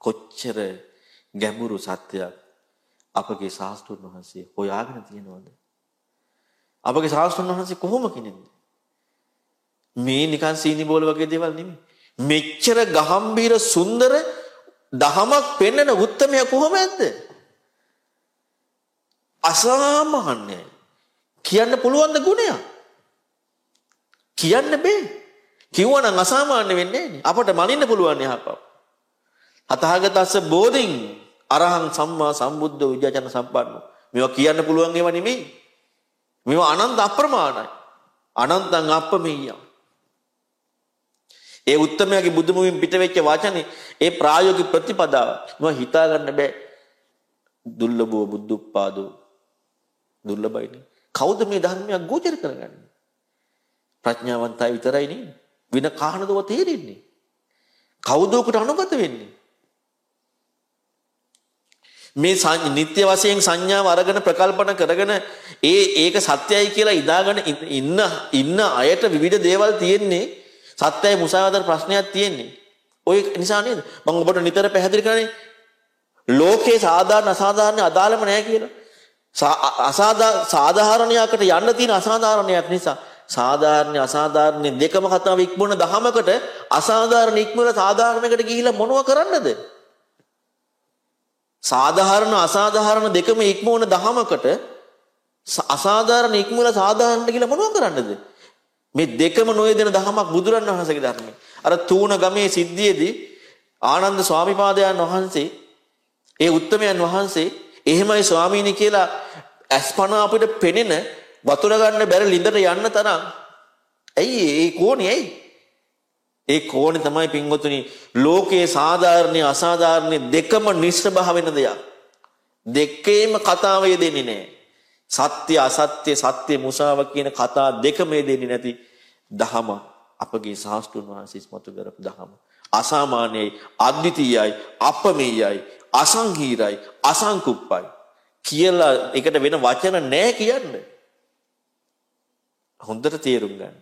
කොච්චර ගැඹුරු සත්‍යයක් අපගේ ශාස්ත්‍රුන් වහන්සේ හොයාගෙන තියෙනවද? අපගේ ශාස්ත්‍රුන් වහන්සේ කොහොම කෙනෙක්ද? මේ නිකන් සීනි බෝල වගේ දේවල් නෙමෙයි. මෙච්චර ගහම්බීර සුන්දර දහමක් පෙන්වන උත්තරමය කොහොමද? අසාමාන්‍යයි. කියන්න පුළුවන් ද ගුණයක්? කියන්න බෑ. කිව්වනම් අසාමාන්‍ය වෙන්නේ නෑනේ. අපට මනින්න පුළුවන් යහපව. අතහගතස්ස බෝධින් අරහං සම්මා සම්බුද්ධ විජාචන සම්පන්න. මේවා කියන්න පුළුවන් ඒවා නෙමෙයි. මේවා අනන්ත අප්‍රමාණයි. අනන්තං අප්පමෙය්‍යම්. ඒ උත්තමයාගේ බුදු මුවින් පිට වෙච්ච වචනේ ඒ ප්‍රායෝගික ප්‍රතිපදාව. මම හිතා ගන්න බෑ. දුර්ලභව බුද්ධුප්පාදෝ දුර්ලභයිනේ. කවුද මේ ධර්මයක් ගෝචර කරගන්නේ? ප්‍රඥාවන්තයි විතරයි නේ. වින කාහනදව තේරෙන්නේ. කවුද උකට අනුගත වෙන්නේ? මේ නිත්‍ය වශයෙන් සංඥාව අරගෙන ප්‍රකල්පන කරගෙන ඒ ඒක සත්‍යයි කියලා ඉදාගෙන ඉන්න ඉන්න අයට විවිධ දේවල් තියෙන්නේ සත්‍යයි මුසාවාදර ප්‍රශ්නයක් තියෙන්නේ. ඔය නිසා නේද? මම ඔබට නිතර පැහැදිලි කරන්නේ ලෝකේ සාධාරණ අසාධාරණ අදාළම නැහැ කියලා. අසාධා සාධාරණයකට යන්න තියෙන අසාධාරණයක් නිසා සාධාරණ අසාධාරණ දෙකම කතාව ඉක්මන දහමකට අසාධාරණ ඉක්මන සාධාරණයකට ගිහිල්ලා මොනව කරන්නද? සාධාරණ අසාධාරණ දෙකම ඉක්මවන දහමකට අසාධාරණ ඉක්මවල සාධාරණට කියලා මොනව කරන්නද? මේ දෙකම නොයදෙන දහමක් බුදුරන් වහන්සේගේ ධර්මයේ. අර තූණ ගමේ සිද්ධියේදී ආනන්ද ස්වාමිපාදයන් වහන්සේ ඒ උත්තමයන් වහන්සේ එහෙමයි ස්වාමීනි කියලා අස්පන අපිට පෙනෙන වතුර ගන්න බැරි ලිඳට යන්න තරම් ඇයි ඒ කෝණේ ඇයි ඒ කෝණේ තමයි පින්වතුනි ලෝකයේ සාධාරණ අසාධාරණ දෙකම නිස්සභාව වෙන දෙයක්. දෙකේම කතාව යෙදෙන්නේ නැහැ. සත්‍ය අසත්‍ය සත්‍ය මුසාව කියන කතා දෙකම යෙදෙන්නේ නැති දහම අපගේ ශාස්ත්‍රුන් වහන්සේ ඉස්මතු කරපු දහම. අසාමාන්‍යයි අද්විතීයයි අපමෙයයි අසංහීරයි අසංකුප්පයි. කියලා එකට වෙන වචන නැහැ කියන්නේ. හොඳට තේරුම් ගන්න.